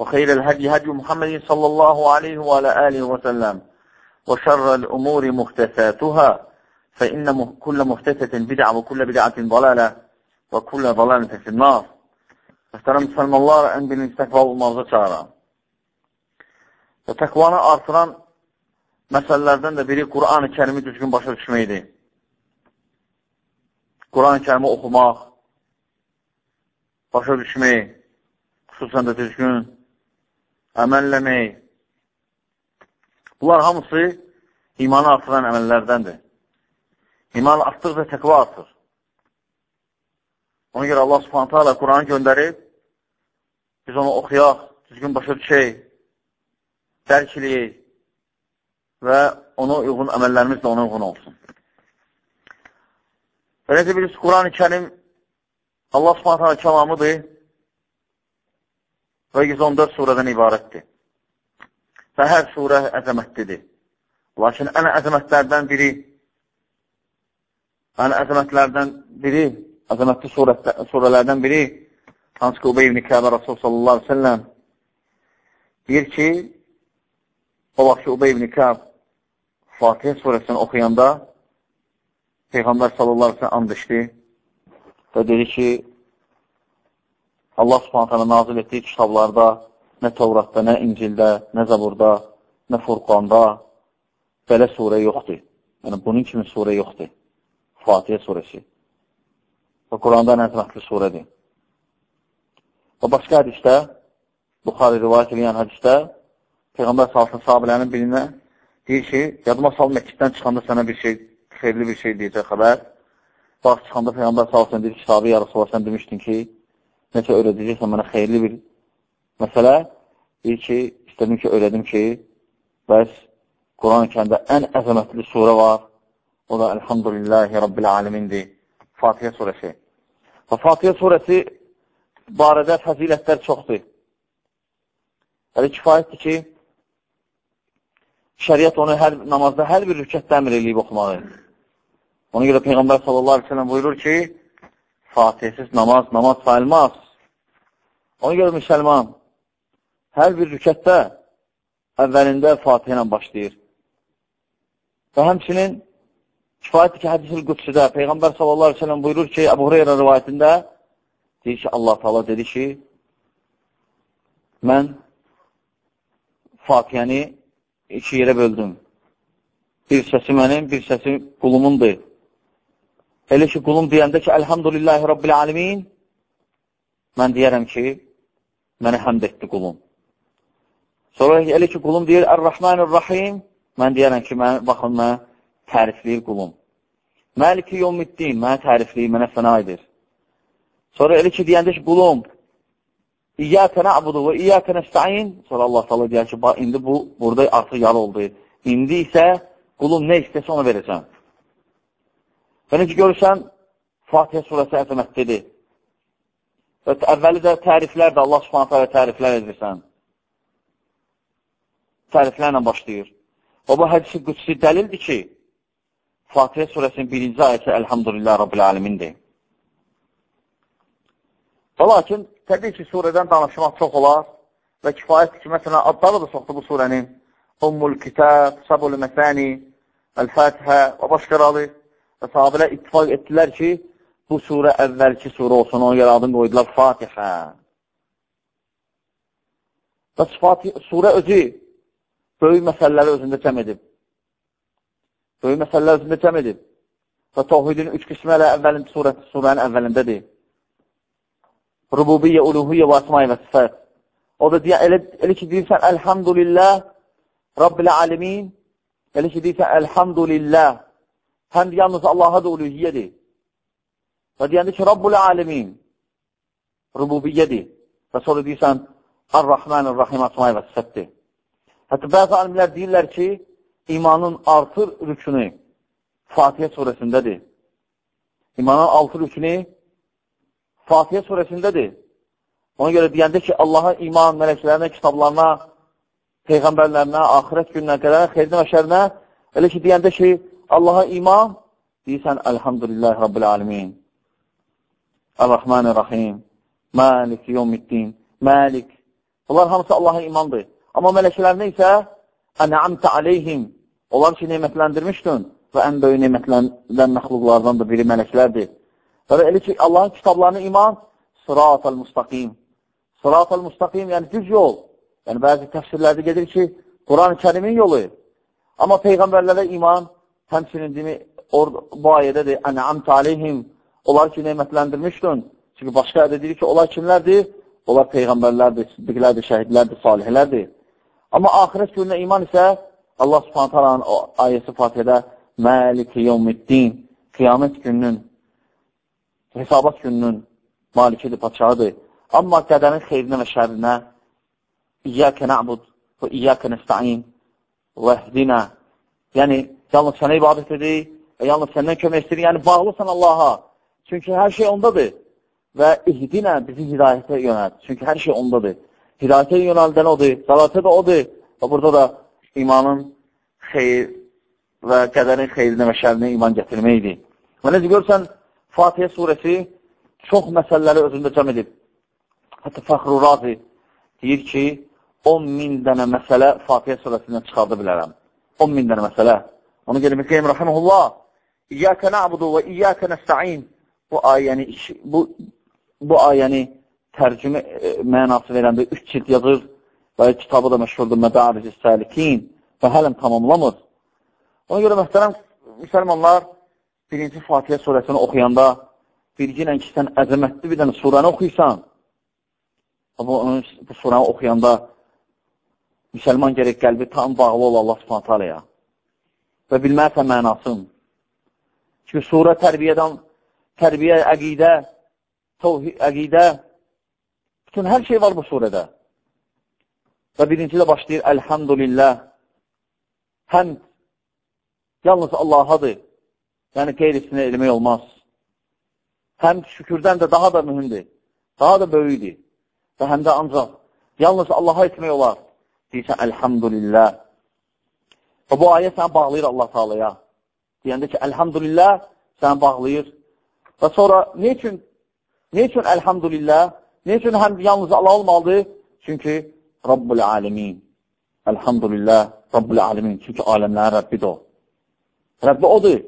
وخير الهدي هدي محمد صلى الله عليه وعلى آله وسلم وشر الأمور محدثاتها فإن كل محدثة بدعة وكل بدعة ضلالة وكل ضلالة في النار Muhterem Müslümanlar, ən birinci təqva olmağıza çağıran və təqvanı artıran məsələlərdən də biri Quran-ı kərimi düzgün başa düşməkdir. Quran-ı kərimi oxumaq, başa düşmək, xüsusən də düzgün əməlləmək. Bunlar hamısı imanı artıran əməllərdəndir. İman artdıqca təqva artır. Ona görə Allah subhanətə alə Quranı göndərib, biz onu oxuyaq, düzgün başa düşək, dərk eləyək və ona uyğun əməllərimiz də ona uyğun olsun. Və necə bilirsiniz, Quran-ı kərim Allah subhanətə alə kəlamıdır və 114 surədən ibarətdir. Və hər surə əzəmətlidir. Lakin ən əzəmətlərdən biri, ən əzəmətlərdən biri, əzəmətli surələrdən biri, hansı ki, Ubey ibn Kəbə Rasul sallallahu aleyhi ve selləm deyir ki, o vaxt ki, Ubey ibn Kəb Fatihə surəsini oxuyanda Peyğəmbər sallallahu aleyhi ve selləm and içdi və dedi ki, Allah subhanətələ nazil etdiyi kitablarda nə Tevratda, nə İncildə, nə Zaburda, nə Furqanda belə surə yoxdur. Yəni, bunun kimi surə yoxdur. Fatihə surəsi. Və Quranda ən əzmətli surədir. Və başqa hədisdə, Buxarı rivayət edən hədisdə, Peyğəmbər salsın sahabilərinin birinə deyir ki, yadıma sal Məkkiddən çıxanda sənə bir şey, xeyirli bir şey deyəcək xəbər. Bax, çıxanda Peyğəmbər salsın deyir, kitabı yarısı sən demişdin ki, necə öyrədəcəksən mənə xeyirli bir məsələ. Deyir ki, istədim ki, öyrədim ki, bəs Quran-ı kəndə ən əzəmətli surə var. O da Elhamdülillahi Rabbil Alemindir. Fatihə surəsi. Və Fatihə surəsi barədə fəzilətlər çoxdur. Yəni, kifayətdir ki, şəriət onu hər namazda hər bir rükətdə əmr eləyib oxumağı. Ona görə Peyğəmbər sallallahu aleyhi ve sellem buyurur ki, Fatihəsiz namaz, namaz sayılmaz. Ona görə müsəlman hər bir rükətdə əvvəlində Fatihə ilə başlayır. Və həmçinin kifayətdir ki, hədis-ül qüdsüdə Peyğəmbər sallallahu aleyhi ve sellem buyurur ki, Əbu Hureyra rivayətində deyir ki, Allah Taala dedi ki, mən Fatihəni iki yerə böldüm. Bir səsi mənim, bir səsi qulumundur. Elə ki, qulum deyəndə ki, Elhamdülillahi Rabbil Alemin, mən deyərəm ki, mənə həmd etdi qulum. Sonra elə ki, qulum deyir, Ər-Rahmanir-Rahim, mən deyərəm ki, mən, baxın, mənə tərifləyir qulum. Məliki yevmiddin, mənə tərifləyir, mənə fəna edir. Sonra elə ki, deyəndə ki, qulum, İyyəkə nə'budu və iyyəkə nəstəin, sonra Allah təala deyər ki, indi bu, burada artıq yalı oldu. İndi isə qulum nə istəsə onu verəcəm. Və necə görürsən, Fatihə surəsi əzəmətlidir. Və əvvəli də təriflər də Allah subhanətə və təriflər edirsən. Təriflərlə başlayır. Və bu hədisi qüdsi dəlildir ki, Fatihə surəsinin birinci ayəti Elhamdülillah Rabbil Alemindir. Və lakin, təbii ki, surədən danışmaq çox olar və kifayətdir ki, məsələn, adları da çoxdur bu surənin. Ummul Kitab, Sabul Məsəni, Əl-Fətihə və başqaları və sahabələr ittifak etdilər ki, bu surə əvvəlki surə olsun, ona görə adını qoydular Fatihə. Bəs Fatih, surə özü böyük məsələləri özündə cəm edib. Böyük məsələlər özündə cəm edib. Və tohidin üç qismi elə əvvəlin surət, surənin əvvəlindədir. Rububiyyə, uluhiyyə və əsmai və sifət. O da deyə, elə, elə ki, deyirsən, Əlhamdülillah, Rabbil alimin, elə ki, deyirsən, Əlhamdülillah, həm yalnız Allaha da uluhiyyədir. Və deyəndə ki, Rabbul alimin, rububiyyədir. Və sonra deyirsən, Ar-Rahman, Ar-Rahim, əsmai və sifətdir. Hətta bəzi alimlər deyirlər ki, imanın artır rükünü Fatihə surəsindədir. İmanın altı rükünü Fatihə surəsindədir. Ona görə deyəndə ki, Allaha iman, mələklərinə, kitablarına, peyğəmbərlərinə, axirət gününə qədər, xeyrinə və şərinə, elə ki, deyəndə ki, Allaha iman, deyirsən, Əlhamdülillah Rabbil Alimin, Ər-Rahmanir-Rahim, Məlik, Yomiddin, Məlik. Bunlar hamısı Allaha imandır. Amma mələklərinə isə, Ənəamtə aleyhim, onlar ki, nemətləndirmişdin və ən böyük nemətləndirən məxluqlardan da biri mələklərdir. Və elə ki, Allahın kitablarına iman, sırat-əl müstaqim. Sırat-əl müstaqim, yəni düz yol. Yəni, bəzi təfsirlərdə gedir ki, Quran-ı kərimin yolu. Amma Peyğəmbərlərə iman, həmçinin dimi, bu ayədədir, ənəamtə aleyhim, onlar ki, nemətləndirmişdin. Çünki başqa ayədə deyir ki, onlar kimlərdir? Onlar Peyğəmbərlərdir, siddiqlərdir, şəhidlərdir, salihlərdir. Amma axirət gününə iman isə Allah subhanət halanın ayəsi Fatihədə Məlik-i yevmiddin, qiyamət gününün hesabat gününün malikidir, patşahıdır. Amma qədərin xeyrinə və şərinə İyyəkə nə'bud və İyyəkə nəstəin və əhdinə Yəni, yalnız sənə ibadət edir və yalnız səndən kömək istəyir. Yəni, bağlısan Allaha. Çünki hər şey ondadır. Və ihdinə bizi hidayətə yönəld. Çünki hər şey ondadır. Hidayətə yönəldən odur, zalatə də odur. Və burada da imanın xeyr və qədərin xeyrinə və şərinə iman gətirməkdir. Və necə görsən, Fatihə surəsi çox məsələləri özündə cəm edib. Hətta Fəxru Razi deyir ki, 10 min dənə məsələ Fatihə surəsindən çıxarda bilərəm. 10 min dənə məsələ. Onu gəlib Qeym Rəhəməhullah, İyyəkə nə'budu və İyyəkə nəstəin bu ayəni, bu, bu ayəni tərcümə e, mənası verəndə 3 cilt yazır və kitabı da məşhurdur Mədariz-i Səlikin və hələm tamamlamır. Ona görə mühtərəm müsəlmanlar, birinci Fatihə surəsini oxuyanda bilginlə ki, sən əzəmətli bir dənə surəni oxuysan, bu, bu surəni oxuyanda müsəlman gerək qəlbi tam bağlı ol Allah subhanət aləyə və bilməlisən mənasın. Çünki surə tərbiyədən, tərbiyə, əqidə, təvhid, əqidə, bütün hər şey var bu surədə. Və birinci də başlayır, Əlhamdülillah, həmd yalnız Allahadır. Yəni, qeyrisinə eləmək olmaz. Həm şükürdən də daha da mühümdir, daha da böyükdir. Və həm də ancaq yalnız Allaha etmək olar. Deyirsən, əlhamdülillah. Və bu ayə səni bağlayır Allah Taalaya. Deyəndə ki, əlhamdülillah səni bağlayır. Və sonra ne üçün, ne üçün əlhamdülillah, ne üçün həm yalnız Allah olmalıdır? Çünki Rabbul Alimin. Əlhamdülillah, Rabbul Alimin. Çünki aləmlərin Rəbbidir o. Rəbbi odur.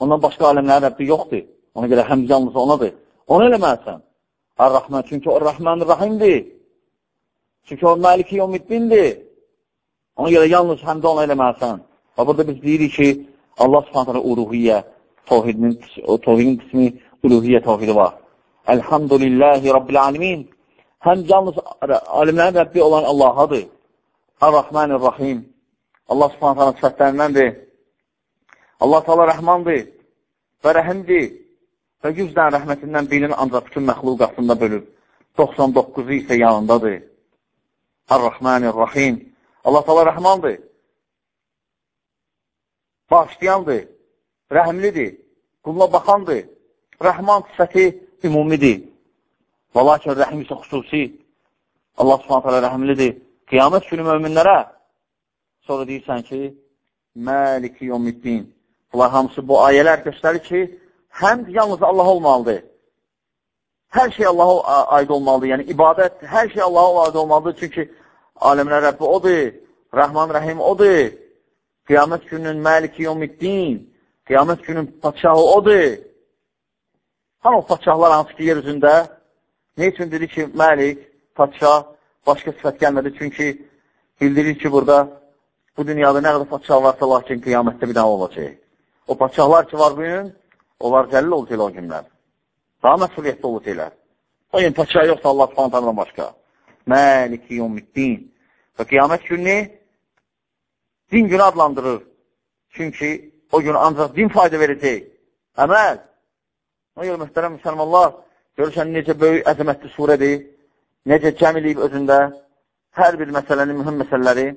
Ondan başqa aləmlərin Rəbbi yoxdur. Ona görə həm yalnız onadır. Onu eləməlisən. Ar-Rahman, çünki o Rahman-Rahimdir. Çünki o Maliki Yomiddindir. Ona görə yalnız həmdə onu eləməlisən. Və burada biz deyirik ki, Allah subhanətlə uluhiyyə, tohidin, o tohidin qismi uluhiyyə tohidi var. Elhamdülillahi Rabbil alemin. Həm yalnız alimlərin Rəbbi olan Allahadır. Ar-Rahmanir-Rahim. Allah subhanətlə sifətlərindəndir. Allah Taala rəhmandır və rəhimdir və 100 dənə rəhmətindən birini ancaq bütün məxluq haqqında bölüb. 99-u isə yanındadır. Ar-Rahmanir-Rahim. Allah Taala rəhmandır. Bağışlayandır, rəhimlidir, quluna baxandır. Rəhman sifəti ümumidir. Və lakin rəhim isə xüsusi. Allah subhanət hələ rəhimlidir. Qiyamət günü möminlərə sonra deyirsən ki, Məliki yomiddin. Bunlar hamısı bu ayələr göstərir ki, həmd yalnız Allah olmalıdır. Hər şey Allaha aid olmalıdır. Yəni, ibadət, hər şey Allaha aid olmalıdır. Çünki aləmlər Rəbbi odur, Rəhman Rəhim odur. Qiyamət günün Məliki Yomiddin, qiyamət günün patşahı odur. Hanı o patşahlar hansı ki, yer üzündə? Ne üçün dedi ki, Məlik, patşah, başqa sifət gəlmədi? Çünki bildirir ki, burada bu dünyada nə qədər patişah varsa, lakin qiyamətdə bir daha olacaq. O patişahlar ki, var bu gün, onlar zəlil olacaq o günlər. Daha məsuliyyətli olacaqlar. O gün patişah yoxsa Allah subhanətlərdən başqa. Məliki yevmiddin. Və qiyamət gününü din günü adlandırır. Çünki o gün ancaq din fayda verəcək. Əməl. O görə mühtərəm müsəlmanlar, görürsən necə böyük əzəmətli surədir, necə cəm eləyib özündə hər bir məsələni, mühüm məsələləri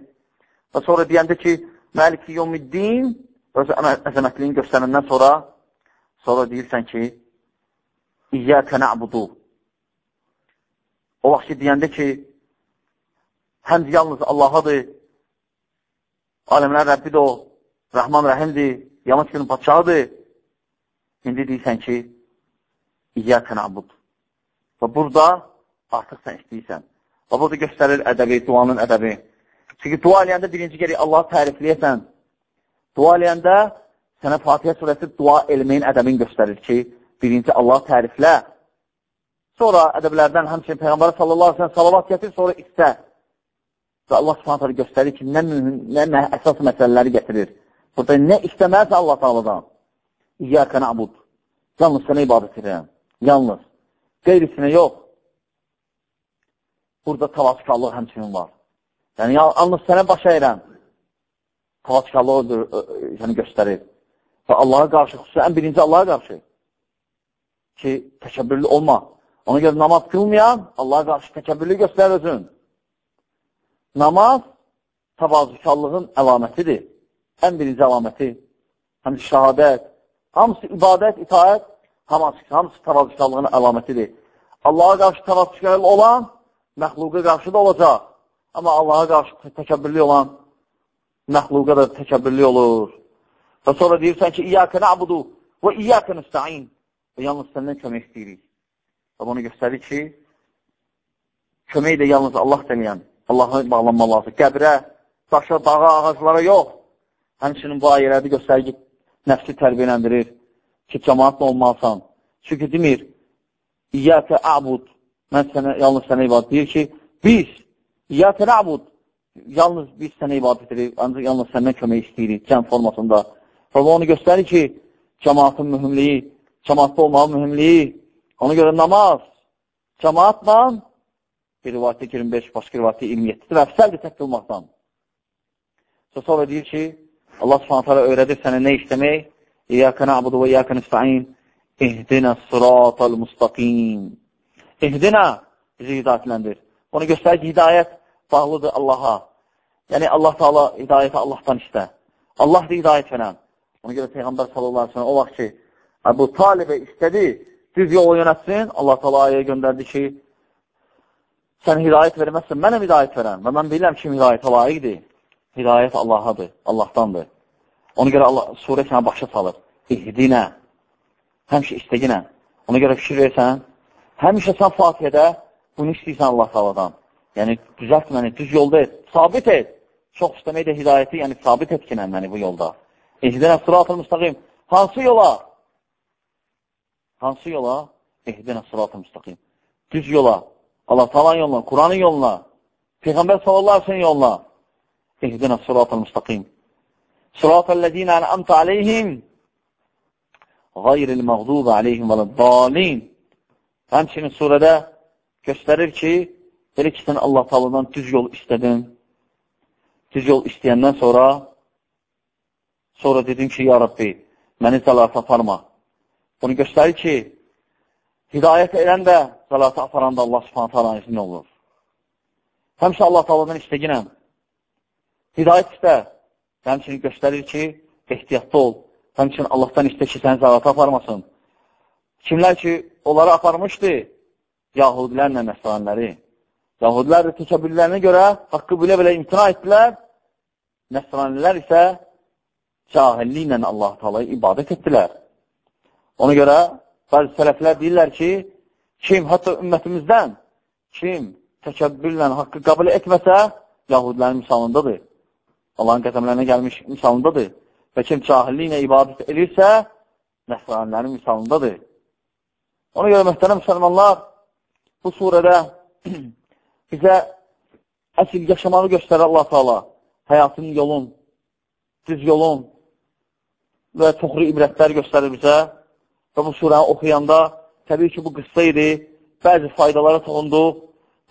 və sonra deyəndə ki, Məliki Yomiddin öz əzəmətliyini göstərəndən sonra sonra deyirsən ki, İyyəkə nə'budu o vaxt ki, deyəndə ki, həmd yalnız Allahadır, aləmlər Rəbbidir o, Rəhman Rəhimdir, yamaç günün patşahıdır. İndi deyirsən ki, İyyəkə nəbud. Və burada artıq sən istəyirsən. Və burada göstərir ədəbi, duanın ədəbi. Çünki dua eləyəndə birinci gərik Allah tərifləyəsən. Dua eləyəndə sənə Fatihə surəsi dua elməyin ədəbini göstərir ki, birinci Allah təriflə. Sonra ədəblərdən həmçinin Peyğəmbər sallallahu aleyhi sellem salavat gətir, sonra istə. Və Allah subhanətləri göstərir ki, nə, mühüm, nə, əsas məsələləri gətirir. Burada nə istəməzsə Allah sağladan. İyyəkə nəbud. Yalnız sənə ibadət edirəm. Yalnız. Qeyrisinə yox. Burada tavasıqallıq həmçinin var. Yəni, yalnız sənə baş əyirəm. Tavasıqallığı yəni, göstərir. Və Allaha qarşı, xüsusən birinci Allaha qarşı ki, təkəbbürlü olma. Ona görə namaz qılmayan Allaha qarşı təkəbbürlü göstərir özün. Namaz tavazıqallığın əlamətidir. Ən birinci əlaməti. Həm şəhadət, hamısı ibadət, itaət, hamısı, hamısı təvazıqallığın əlamətidir. Allaha qarşı təvazıqallı olan məxluqa qarşı da olacaq. Amma Allaha qarşı təkəbbürlü olan məxluqa da təkəbbürlü olur. Və sonra deyirsən ki, İyyəkə nəbudu və İyyəkə nüstəin. Və yalnız səndən kömək istəyirik. Və bunu göstərir ki, kömək də yalnız Allah deməyən, Allaha bağlanma lazım. Qəbrə, daşa, dağa, ağaclara yox. Həmçinin bu ayələrdə göstərir ki, nəfsi tərbiyələndirir ki, cəmaatla olmalısan. Çünki demir, İyyətə əbud, mən sənə, yalnız sənə ibadət deyir ki, biz, İyyətə əbud, yalnız biz sənə ibadət edirik, ancaq yalnız səndən kömək istəyirik, cəm formasında. Və onu göstərir ki, cəmaatın mühümliyi, cəmaatda olmağın mühümliyi, ona görə namaz, cəmaatla, bir rivayətdə 25, başqa rivayətdə 27-dir və əfsəldir tək qılmaqdan. Sonra deyir ki, Allah subhanətələ öyrədir sənə nə istəmək? İyyəkə nə'budu və iyyəkə nistəin İhdinə sıratal mustaqim İhdinə bizi hidayətləndir. Onu göstərir ki, hidayət bağlıdır Allaha. Yəni, Allah Taala hidayəti Allahdan istə. Allah da hidayət verən. Ona görə Peyğəmbər sallallahu aleyhi ve sellem o vaxt ki, Əbu Talibə istədi, düz yolu yönətsin, Allah Taala ayəyə göndərdi ki, sən hidayət verməzsən, mənəm hidayət verən və mən bilirəm kim hidayətə layiqdir. Hidayət Allahadır, Allahdandır. Ona görə Allah surə sənə başa salır. İhdinə. Həmişə istəginə. Ona görə fikir versən, həmişə sən Fatihədə bunu istəyirsən Allah saladan. Yəni, düzəlt məni, düz yolda et, sabit et. Çox istəmək də hidayəti, yəni sabit etkinə məni bu yolda. İhdinə sıratıl müstəqim. Hansı yola? Hansı yola? Ehdine sırat-ı. Düz yola. Allah Teala yoluna, Kur'an'ın yoluna, Peygamber sallallahu aleyhi yoluna. Ehdine sırat-ı müstakim. Sırat-ı lezine en'amte aleyhim gayril mağdubu aleyhim veleddalin. Həmçinin surədə göstərir ki, belə ki, sən Allah talıdan düz yol istədin. Düz yol istəyəndən sonra sonra dedim ki, ya Rabbi, məni zəlata aparma. Bunu göstərir ki, hidayət edən də zəlata aparan da Allah subhanətə alanı izni olur. Həmçə Allah talıdan istəginəm. Hidayət istə. Həmçinin göstərir ki, ehtiyatlı ol. Həmçinin Allahdan istə ki, səni zəvata aparmasın. Kimlər ki, onları aparmışdı? Yahudilərlə nəsranləri. Yahudilər də təkəbürlərinə görə haqqı bilə-bilə imtina etdilər. Nəsranilər isə cahilliklə Allah-u Teala'ya ibadət etdilər. Ona görə bəzi sələflər deyirlər ki, kim, hətta ümmətimizdən kim təkəbbürlə haqqı qəbul etməsə, Yahudilərin misalındadır. Allahın qəzəmlərinə gəlmiş misalındadır. Və kim cahillik ilə ibadət edirsə, nəsranilərin misalındadır. Ona görə mühtərəm müsəlmanlar, bu surədə bizə Əsl yaşamağı göstərir Allah Taala. Həyatının yolun, düz yolun və çoxlu ibrətlər göstərir bizə. Və bu surəni oxuyanda, təbii ki, bu qıssa idi, bəzi faydalara toxunduq.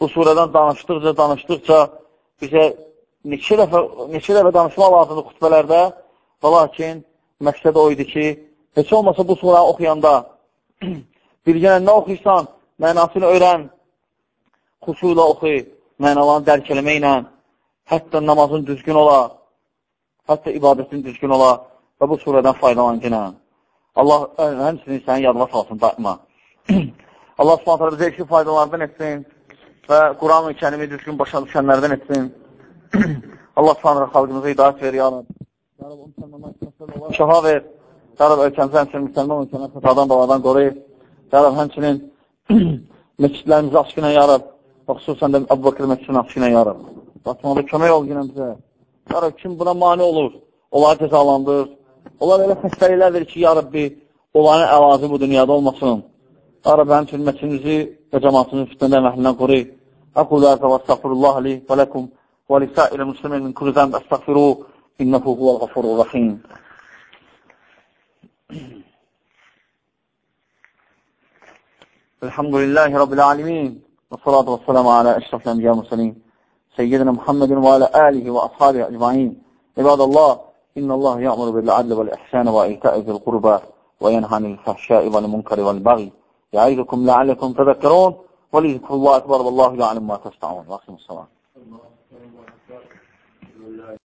Bu surədən danışdıqca, danışdıqca bizə neçə dəfə, neçə dəfə danışmaq lazımdır xütbələrdə və lakin məqsəd o idi ki, heç olmasa bu surəni oxuyanda bilgənə nə oxuysan, mənasını öyrən, xuşu ilə oxuy, mənalarını dərk eləməklə, hətta namazın düzgün ola, hətta ibadətin düzgün ola və bu surədən faydalancına. Allah həmsinin sənin yadına salsın daima. Allah subhanətə bizə işi faydalardan etsin və Quran-ı kəlimi düzgün başa düşənlərdən etsin. Allah subhanətə xalqımıza hidayət verir, ya Rab. Ya Rab, onu sənəmə şaha ver. Ya Rab, ölkəmizə həmçinin müsəlman ölkəmə xətadan baladan qoruyur. Ya Rab, həmçinin məscidlərimizi ilə, ya Rab. Xüsusən də Əbu Bakır məscidini ilə, ya Rab. Batmada kömək ol yine bizə. Ya Rab, kim buna mani olur? Onları cəzalandır. Onlar elə xəstəliklər verir ki, ya Rabbi, onların əlazi bu dünyada olmasın. Ya Rabbi, həmçin mətinimizi və cəmatınızı fitnədə məhlindən qoruyun. Əqul əzə və əstəqfirullah aleyh və ləkum və lisailə müsləmin min kulli zəmb əstəqfiru innəhu huvəl qafurur rəhim. الحمد لله və العالمين والصلاة والسلام على أشرف الأنبياء والمرسلين سيدنا محمد وعلى آله وأصحابه أجمعين عباد الله إن الله يأمر بالعدل والإحسان وإيتاء ذي القربى وينهى عن الفحشاء والمنكر والبغي يعظكم لعلكم تذكرون ولذكر الله أكبر والله يعلم ما تصنعون واقم الصلاة.